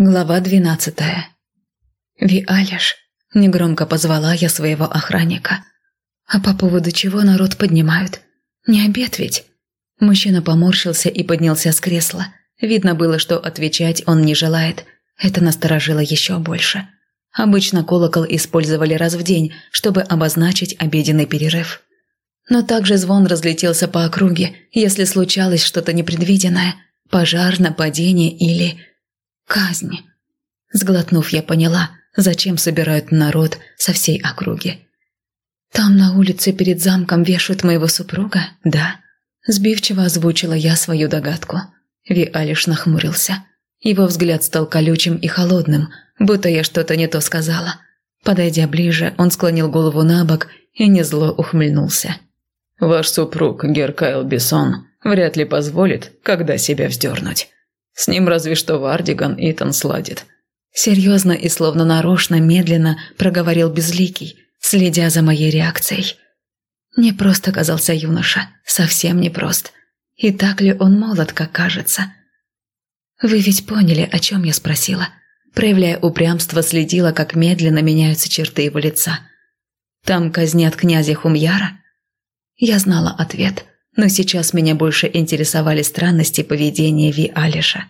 Глава двенадцатая. «Виалиш», – негромко позвала я своего охранника. «А по поводу чего народ поднимают? Не обед ведь?» Мужчина поморщился и поднялся с кресла. Видно было, что отвечать он не желает. Это насторожило еще больше. Обычно колокол использовали раз в день, чтобы обозначить обеденный перерыв. Но также звон разлетелся по округе, если случалось что-то непредвиденное – пожар, нападение или Казнь. Сглотнув, я поняла, зачем собирают народ со всей округи. «Там на улице перед замком вешают моего супруга, да?» Сбивчиво озвучила я свою догадку. Виалиш нахмурился. Его взгляд стал колючим и холодным, будто я что-то не то сказала. Подойдя ближе, он склонил голову на бок и незло ухмыльнулся. «Ваш супруг, Геркайл Бессон, вряд ли позволит, когда себя вздернуть. С ним разве что Вардиган Итан сладит». Серьезно и словно нарочно, медленно проговорил Безликий, следя за моей реакцией. Не просто казался юноша, совсем не прост. И так ли он молод, как кажется? Вы ведь поняли, о чем я спросила. Проявляя упрямство, следила, как медленно меняются черты его лица. Там казнят князя Хумьяра? Я знала ответ – но сейчас меня больше интересовали странности поведения Ви Алиша.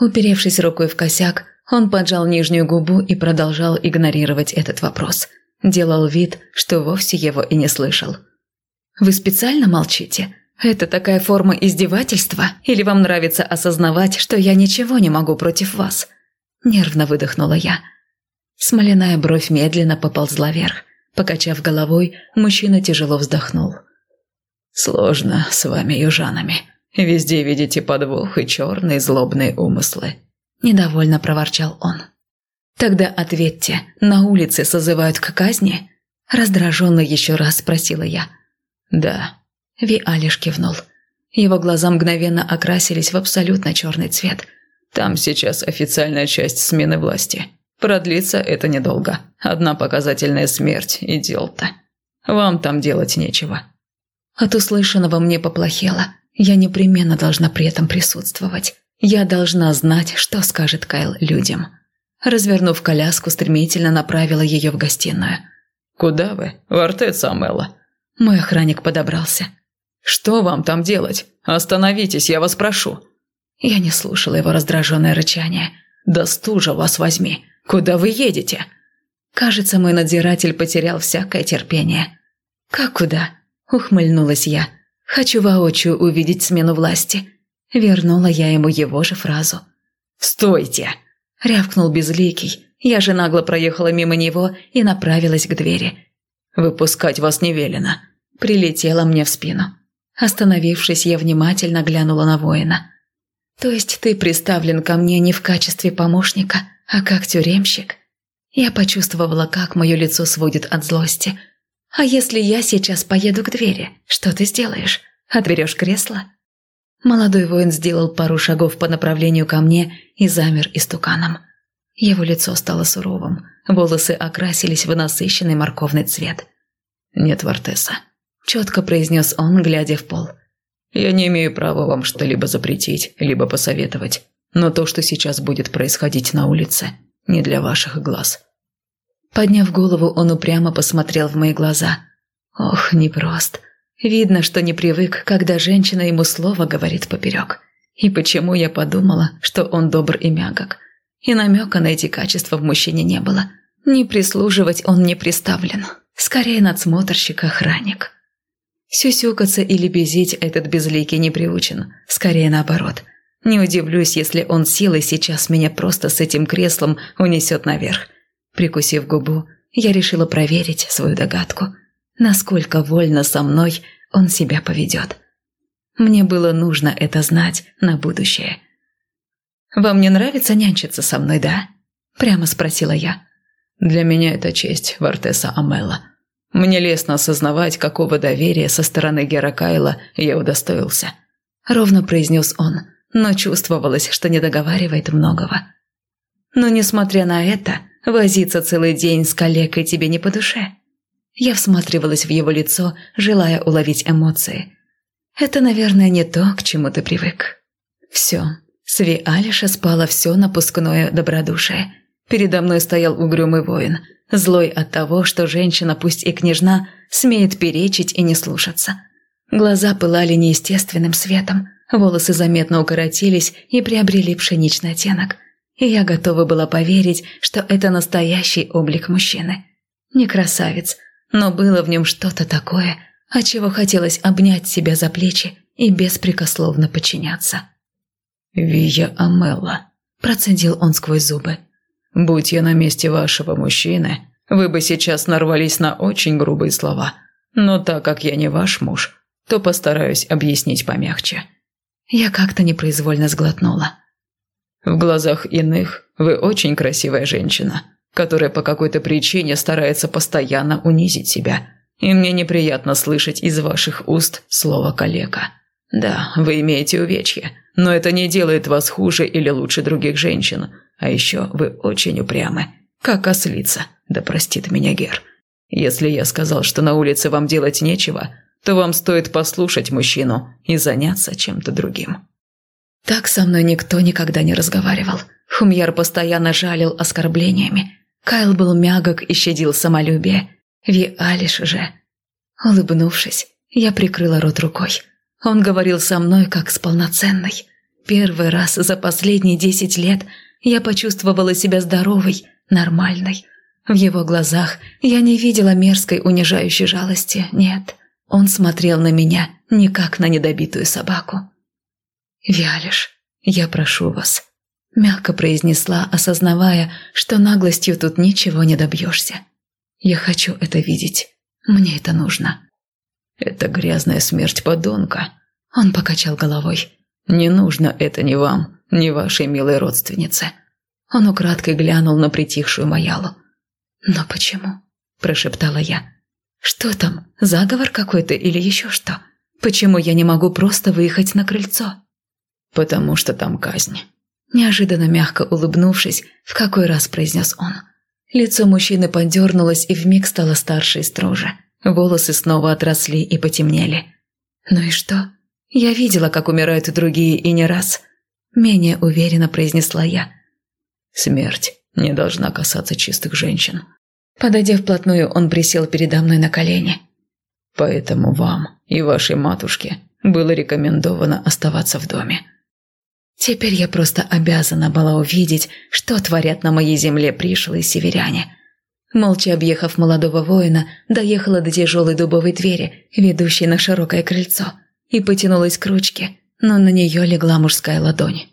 Уперевшись рукой в косяк, он поджал нижнюю губу и продолжал игнорировать этот вопрос. Делал вид, что вовсе его и не слышал. «Вы специально молчите? Это такая форма издевательства? Или вам нравится осознавать, что я ничего не могу против вас?» Нервно выдохнула я. Смоляная бровь медленно поползла вверх. Покачав головой, мужчина тяжело вздохнул. Сложно с вами, южанами. Везде видите подвох и черные злобные умыслы. Недовольно проворчал он. Тогда ответьте, на улице созывают к казни? Раздраженно еще раз спросила я. Да. Ви Алиш кивнул. Его глаза мгновенно окрасились в абсолютно черный цвет. Там сейчас официальная часть смены власти. Продлится это недолго. Одна показательная смерть и дел-то. Вам там делать нечего. От услышанного мне поплохело. Я непременно должна при этом присутствовать. Я должна знать, что скажет Кайл людям. Развернув коляску, стремительно направила ее в гостиную. «Куда вы? В артет Самелла». Мой охранник подобрался. «Что вам там делать? Остановитесь, я вас прошу». Я не слушала его раздраженное рычание. «Да стужа вас возьми! Куда вы едете?» Кажется, мой надзиратель потерял всякое терпение. «Как куда? Ухмыльнулась я. «Хочу воочию увидеть смену власти». Вернула я ему его же фразу. «Стойте!» – рявкнул Безликий. Я же нагло проехала мимо него и направилась к двери. «Выпускать вас не велено», – прилетела мне в спину. Остановившись, я внимательно глянула на воина. «То есть ты приставлен ко мне не в качестве помощника, а как тюремщик?» Я почувствовала, как мое лицо сводит от злости – «А если я сейчас поеду к двери, что ты сделаешь? Отберешь кресло?» Молодой воин сделал пару шагов по направлению ко мне и замер истуканом. Его лицо стало суровым, волосы окрасились в насыщенный морковный цвет. «Нет, Вартеса», – четко произнес он, глядя в пол. «Я не имею права вам что-либо запретить, либо посоветовать, но то, что сейчас будет происходить на улице, не для ваших глаз. Подняв голову, он упрямо посмотрел в мои глаза. Ох, непрост. Видно, что не привык, когда женщина ему слово говорит поперек. И почему я подумала, что он добр и мягок. И намека на эти качества в мужчине не было. Не прислуживать он не приставлен. Скорее надсмотрщик-охранник. Сюсюкаться или безить этот безликий не приучен. Скорее наоборот. Не удивлюсь, если он силой сейчас меня просто с этим креслом унесет наверх. Прикусив губу, я решила проверить свою догадку, насколько вольно со мной он себя поведет. Мне было нужно это знать на будущее. «Вам не нравится нянчиться со мной, да?» – прямо спросила я. «Для меня это честь, Вартеса Амелла. Мне лестно осознавать, какого доверия со стороны Гера Кайла я удостоился», – ровно произнес он, но чувствовалось, что не договаривает многого. Но, несмотря на это, Возиться целый день с коллегой тебе не по душе. Я всматривалась в его лицо, желая уловить эмоции. Это, наверное, не то, к чему ты привык. Все, С Виалиша спало все напускное добродушие. Передо мной стоял угрюмый воин, злой от того, что женщина, пусть и княжна, смеет перечить и не слушаться. Глаза пылали неестественным светом, волосы заметно укоротились и приобрели пшеничный оттенок. И я готова была поверить, что это настоящий облик мужчины. Не красавец, но было в нем что-то такое, от чего хотелось обнять себя за плечи и беспрекословно подчиняться. «Вия Амелла», – процедил он сквозь зубы. «Будь я на месте вашего мужчины, вы бы сейчас нарвались на очень грубые слова. Но так как я не ваш муж, то постараюсь объяснить помягче». Я как-то непроизвольно сглотнула. «В глазах иных вы очень красивая женщина, которая по какой-то причине старается постоянно унизить себя. И мне неприятно слышать из ваших уст слово «калека». Да, вы имеете увечья, но это не делает вас хуже или лучше других женщин. А еще вы очень упрямы, как ослица, да простит меня Гер. Если я сказал, что на улице вам делать нечего, то вам стоит послушать мужчину и заняться чем-то другим. Так со мной никто никогда не разговаривал. Хумьяр постоянно жалил оскорблениями. Кайл был мягок и щадил самолюбие. Ви Алиш же. Улыбнувшись, я прикрыла рот рукой. Он говорил со мной как с полноценной. Первый раз за последние десять лет я почувствовала себя здоровой, нормальной. В его глазах я не видела мерзкой унижающей жалости, нет. Он смотрел на меня не как на недобитую собаку. «Виалиш, я прошу вас», – мягко произнесла, осознавая, что наглостью тут ничего не добьешься. «Я хочу это видеть. Мне это нужно». «Это грязная смерть подонка», – он покачал головой. «Не нужно это ни вам, ни вашей милой родственнице». Он украдкой глянул на притихшую Маялу. «Но почему?» – прошептала я. «Что там, заговор какой-то или еще что? Почему я не могу просто выехать на крыльцо?» «Потому что там казнь». Неожиданно мягко улыбнувшись, в какой раз произнес он. Лицо мужчины подернулось и вмиг стало старше и строже. Волосы снова отросли и потемнели. «Ну и что? Я видела, как умирают другие и не раз». Менее уверенно произнесла я. «Смерть не должна касаться чистых женщин». Подойдя вплотную, он присел передо мной на колени. «Поэтому вам и вашей матушке было рекомендовано оставаться в доме». Теперь я просто обязана была увидеть, что творят на моей земле пришлые северяне. Молча объехав молодого воина, доехала до тяжелой дубовой двери, ведущей на широкое крыльцо, и потянулась к ручке, но на нее легла мужская ладонь.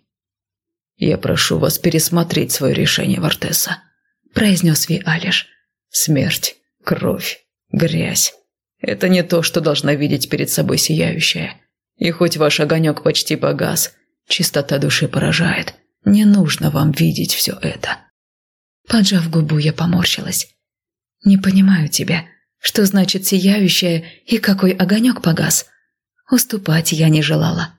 «Я прошу вас пересмотреть свое решение, Вартеса», – произнес Ви Алиш. «Смерть, кровь, грязь – это не то, что должна видеть перед собой сияющая. И хоть ваш огонек почти погас, чистота души поражает. Не нужно вам видеть все это». Поджав губу, я поморщилась. «Не понимаю тебя. Что значит сияющая и какой огонек погас?» Уступать я не желала.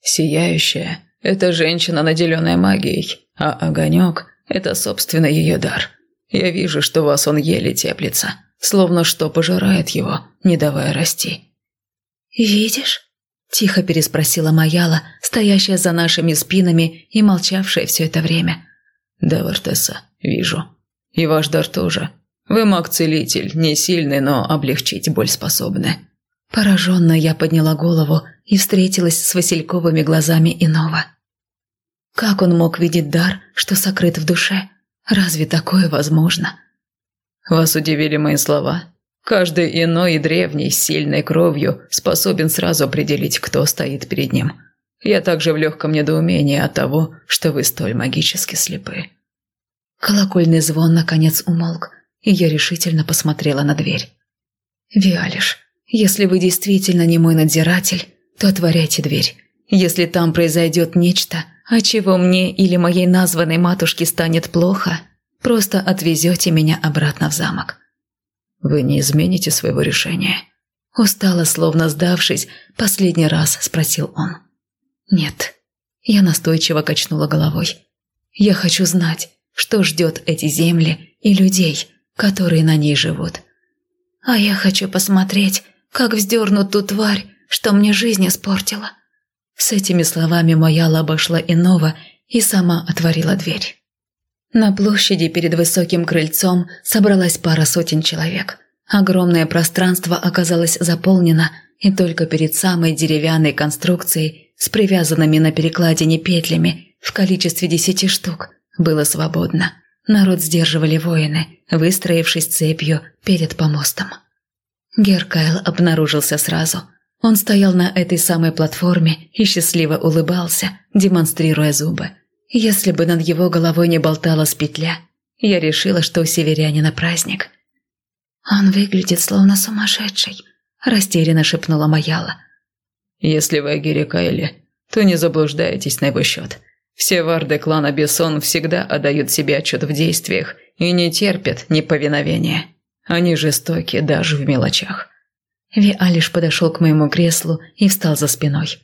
«Сияющая – это женщина, наделенная магией, а огонек – это, собственно, ее дар. Я вижу, что у вас он еле теплится, словно что пожирает его, не давая расти». «Видишь?» – тихо переспросила Маяла, стоящая за нашими спинами и молчавшая все это время. «Да, Вартеса, вижу. И ваш дар тоже. Вы маг-целитель, не сильный, но облегчить боль способны». Пораженно я подняла голову и встретилась с Васильковыми глазами иного. Как он мог видеть дар, что сокрыт в душе? Разве такое возможно? Вас удивили мои слова. Каждый иной и древний сильной кровью способен сразу определить, кто стоит перед ним. Я также в легком недоумении от того, что вы столь магически слепы. Колокольный звон наконец умолк, и я решительно посмотрела на дверь. «Виалиш, если вы действительно не мой надзиратель, то отворяйте дверь. Если там произойдет нечто, от чего мне или моей названной матушке станет плохо, просто отвезете меня обратно в замок». «Вы не измените своего решения?» Устало, словно сдавшись, последний раз спросил он. «Нет». Я настойчиво качнула головой. «Я хочу знать, что ждет эти земли и людей, которые на ней живут. А я хочу посмотреть, как вздернут ту тварь, что мне жизнь испортила. С этими словами Маяла обошла иного и сама отворила дверь. На площади перед высоким крыльцом собралась пара сотен человек. Огромное пространство оказалось заполнено, и только перед самой деревянной конструкцией с привязанными на перекладине петлями в количестве десяти штук было свободно. Народ сдерживали воины, выстроившись цепью перед помостом. Геркайл обнаружился сразу. Он стоял на этой самой платформе и счастливо улыбался, демонстрируя зубы. Если бы над его головой не болталась петля, я решила, что у северянина праздник. «Он выглядит словно сумасшедший», – растерянно шепнула Маяла. «Если вы о Гире то не заблуждаетесь на его счет. Все варды клана Бессон всегда отдают себе отчет в действиях и не терпят неповиновения. Они жестоки даже в мелочах». Виа лишь подошел к моему креслу и встал за спиной.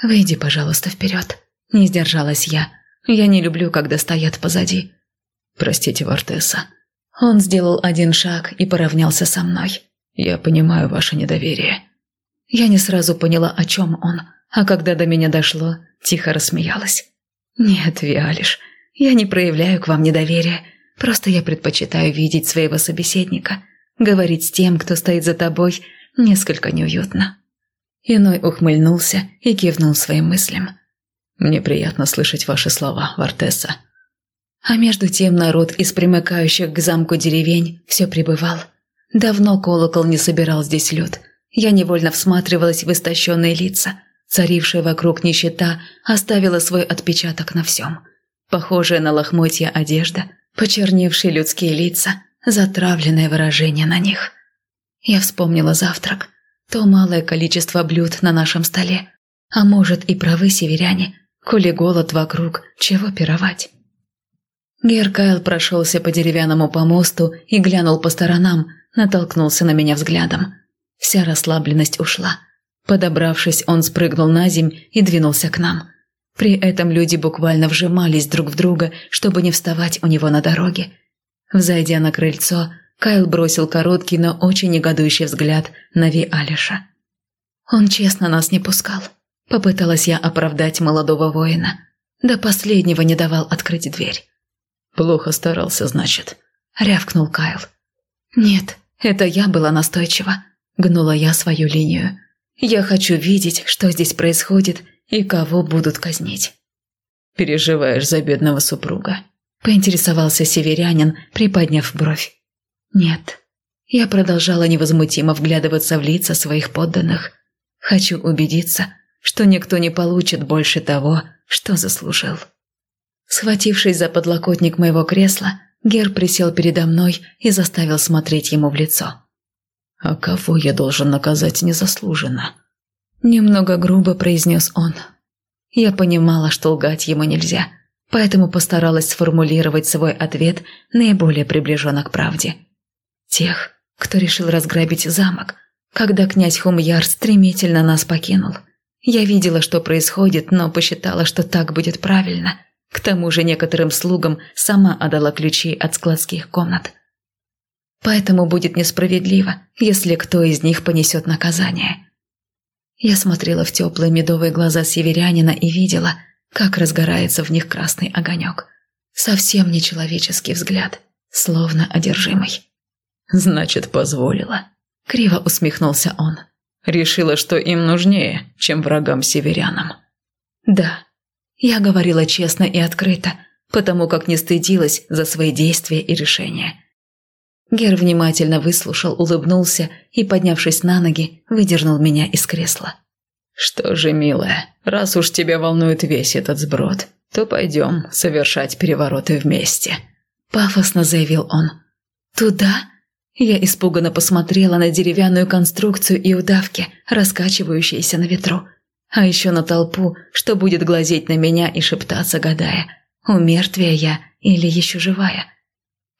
«Выйди, пожалуйста, вперед». Не сдержалась я. Я не люблю, когда стоят позади. «Простите, Вартеса». Он сделал один шаг и поравнялся со мной. «Я понимаю ваше недоверие». Я не сразу поняла, о чем он, а когда до меня дошло, тихо рассмеялась. «Нет, Виалиш, я не проявляю к вам недоверия. Просто я предпочитаю видеть своего собеседника. Говорить с тем, кто стоит за тобой, несколько неуютно». Иной ухмыльнулся и кивнул своим мыслям. «Мне приятно слышать ваши слова, Вартеса». А между тем народ из примыкающих к замку деревень все пребывал. Давно колокол не собирал здесь люд. Я невольно всматривалась в истощенные лица. Царившая вокруг нищета оставила свой отпечаток на всем. Похожая на лохмотья одежда, почерневшие людские лица, затравленное выражение на них. Я вспомнила завтрак, то малое количество блюд на нашем столе. А может и правы северяне, коли голод вокруг, чего пировать? Геркайл прошелся по деревянному помосту и глянул по сторонам, натолкнулся на меня взглядом. Вся расслабленность ушла. Подобравшись, он спрыгнул на земь и двинулся к нам. При этом люди буквально вжимались друг в друга, чтобы не вставать у него на дороге. Взойдя на крыльцо, Кайл бросил короткий, но очень негодующий взгляд на Ви Алиша. Он честно нас не пускал. Попыталась я оправдать молодого воина. До последнего не давал открыть дверь. «Плохо старался, значит», — рявкнул Кайл. «Нет, это я была настойчива», — гнула я свою линию. «Я хочу видеть, что здесь происходит и кого будут казнить». «Переживаешь за бедного супруга», — поинтересовался северянин, приподняв бровь. «Нет». Я продолжала невозмутимо вглядываться в лица своих подданных. Хочу убедиться, что никто не получит больше того, что заслужил. Схватившись за подлокотник моего кресла, Гер присел передо мной и заставил смотреть ему в лицо. «А кого я должен наказать незаслуженно?» Немного грубо произнес он. Я понимала, что лгать ему нельзя, поэтому постаралась сформулировать свой ответ наиболее приближенно к правде. Тех, кто решил разграбить замок, когда князь Хумьяр стремительно нас покинул. Я видела, что происходит, но посчитала, что так будет правильно. К тому же некоторым слугам сама отдала ключи от складских комнат. Поэтому будет несправедливо, если кто из них понесет наказание. Я смотрела в теплые медовые глаза северянина и видела, как разгорается в них красный огонек. Совсем нечеловеческий взгляд, словно одержимый. «Значит, позволила», — криво усмехнулся он. «Решила, что им нужнее, чем врагам-северянам». «Да, я говорила честно и открыто, потому как не стыдилась за свои действия и решения. Гер внимательно выслушал, улыбнулся и, поднявшись на ноги, выдернул меня из кресла. «Что же, милая, раз уж тебя волнует весь этот сброд, то пойдем совершать перевороты вместе», – пафосно заявил он. «Туда?» Я испуганно посмотрела на деревянную конструкцию и удавки, раскачивающиеся на ветру а еще на толпу, что будет глазеть на меня и шептаться, гадая, умертвия я или еще живая.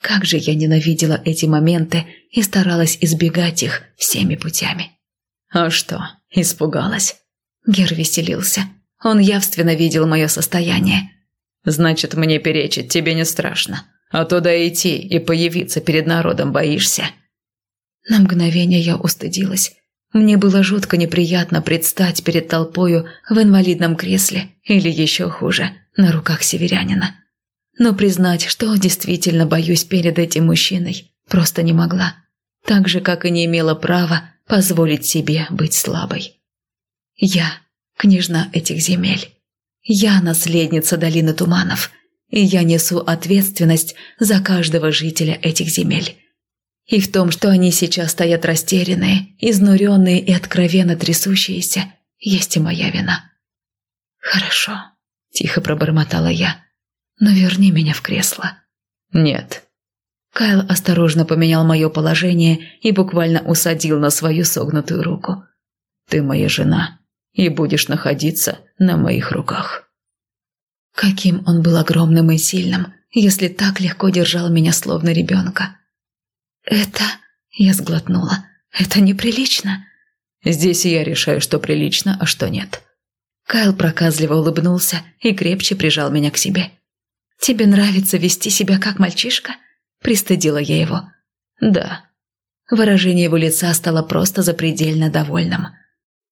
Как же я ненавидела эти моменты и старалась избегать их всеми путями. «А что, испугалась?» Гер веселился. Он явственно видел мое состояние. «Значит, мне перечить тебе не страшно, а туда идти и появиться перед народом боишься». На мгновение я устыдилась. Мне было жутко неприятно предстать перед толпою в инвалидном кресле или еще хуже, на руках северянина. Но признать, что действительно боюсь перед этим мужчиной, просто не могла. Так же, как и не имела права позволить себе быть слабой. Я – княжна этих земель. Я – наследница долины туманов, и я несу ответственность за каждого жителя этих земель. И в том, что они сейчас стоят растерянные, изнуренные и откровенно трясущиеся, есть и моя вина. «Хорошо», – тихо пробормотала я, – «но верни меня в кресло». «Нет». Кайл осторожно поменял мое положение и буквально усадил на свою согнутую руку. «Ты моя жена и будешь находиться на моих руках». Каким он был огромным и сильным, если так легко держал меня словно ребенка. «Это...» – я сглотнула. «Это неприлично». «Здесь я решаю, что прилично, а что нет». Кайл проказливо улыбнулся и крепче прижал меня к себе. «Тебе нравится вести себя как мальчишка?» – пристыдила я его. «Да». Выражение его лица стало просто запредельно довольным.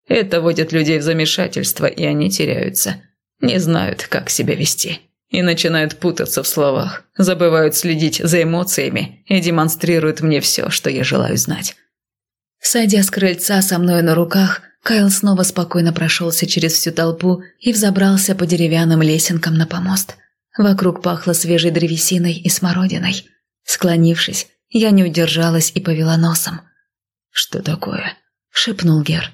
«Это вводит людей в замешательство, и они теряются. Не знают, как себя вести» и начинают путаться в словах, забывают следить за эмоциями и демонстрируют мне все, что я желаю знать. Сойдя с крыльца со мной на руках, Кайл снова спокойно прошелся через всю толпу и взобрался по деревянным лесенкам на помост. Вокруг пахло свежей древесиной и смородиной. Склонившись, я не удержалась и повела носом. «Что такое?» – шепнул Гер.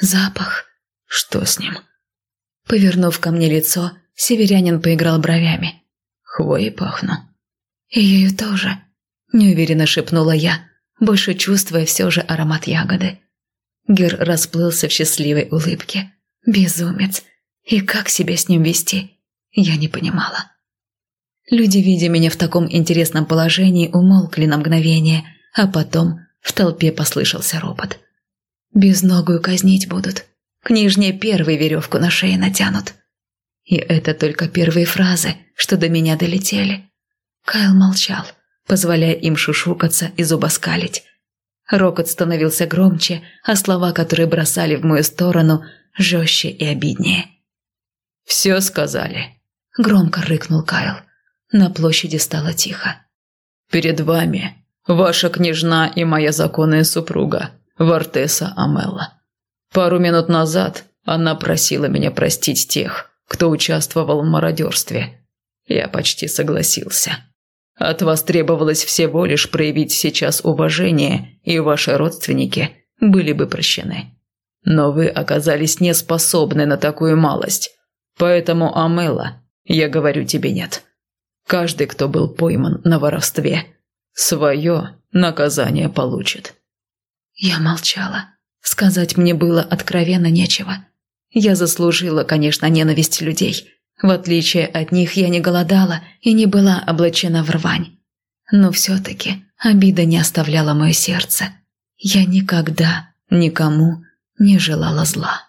«Запах». «Что с ним?» Повернув ко мне лицо, Северянин поиграл бровями. «Хвоей пахну». «И ею тоже», – неуверенно шепнула я, больше чувствуя все же аромат ягоды. Гер расплылся в счастливой улыбке. Безумец. И как себя с ним вести? Я не понимала. Люди, видя меня в таком интересном положении, умолкли на мгновение, а потом в толпе послышался ропот. «Безногую казнить будут. К нижней первой веревку на шее натянут». И это только первые фразы, что до меня долетели. Кайл молчал, позволяя им шушукаться и зубоскалить. Рокот становился громче, а слова, которые бросали в мою сторону, жестче и обиднее. «Все сказали», – громко рыкнул Кайл. На площади стало тихо. «Перед вами ваша княжна и моя законная супруга, Вартеса Амелла. Пару минут назад она просила меня простить тех, кто участвовал в мародерстве. Я почти согласился. От вас требовалось всего лишь проявить сейчас уважение, и ваши родственники были бы прощены. Но вы оказались неспособны на такую малость. Поэтому, Амела, я говорю тебе нет. Каждый, кто был пойман на воровстве, свое наказание получит. Я молчала. Сказать мне было откровенно нечего. Я заслужила, конечно, ненависть людей. В отличие от них я не голодала и не была облачена в рвань. Но все-таки обида не оставляла мое сердце. Я никогда никому не желала зла.